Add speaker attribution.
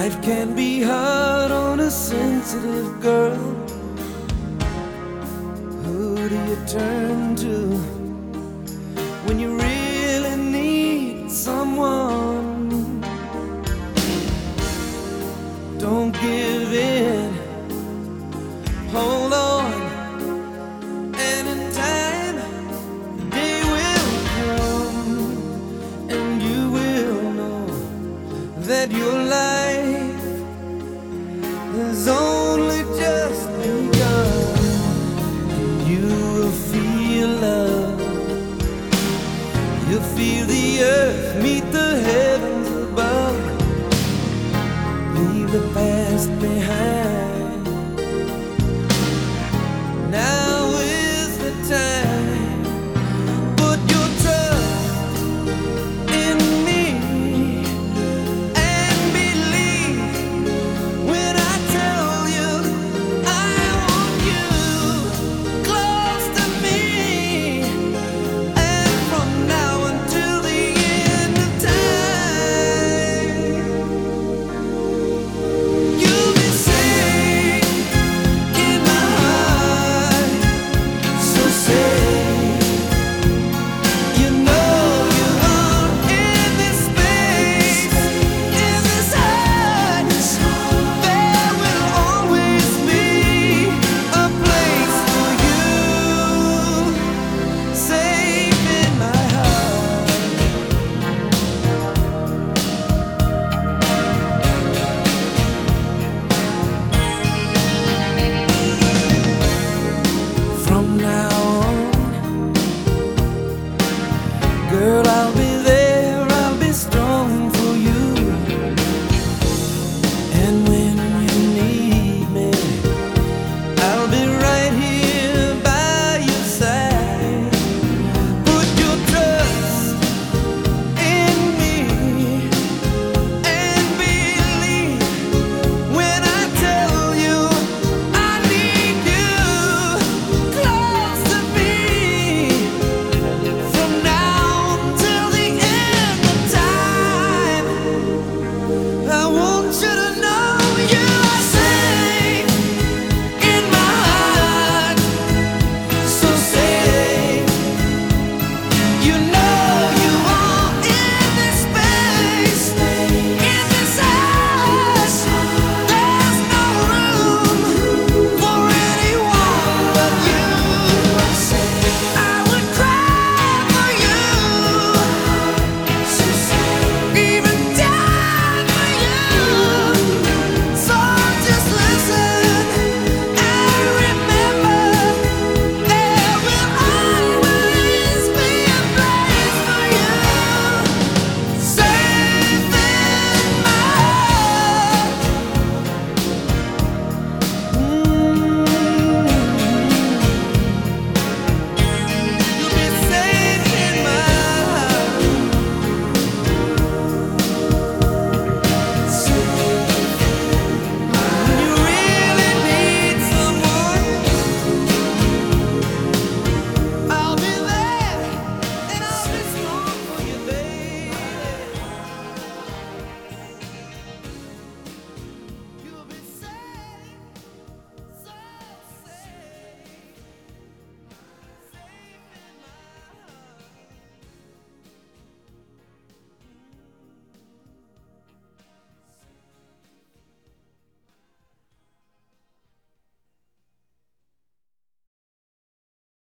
Speaker 1: Life can be hard on a sensitive girl. Who do you turn to when you really need someone? Don't give in. meet the heavens above. Leave the past behind.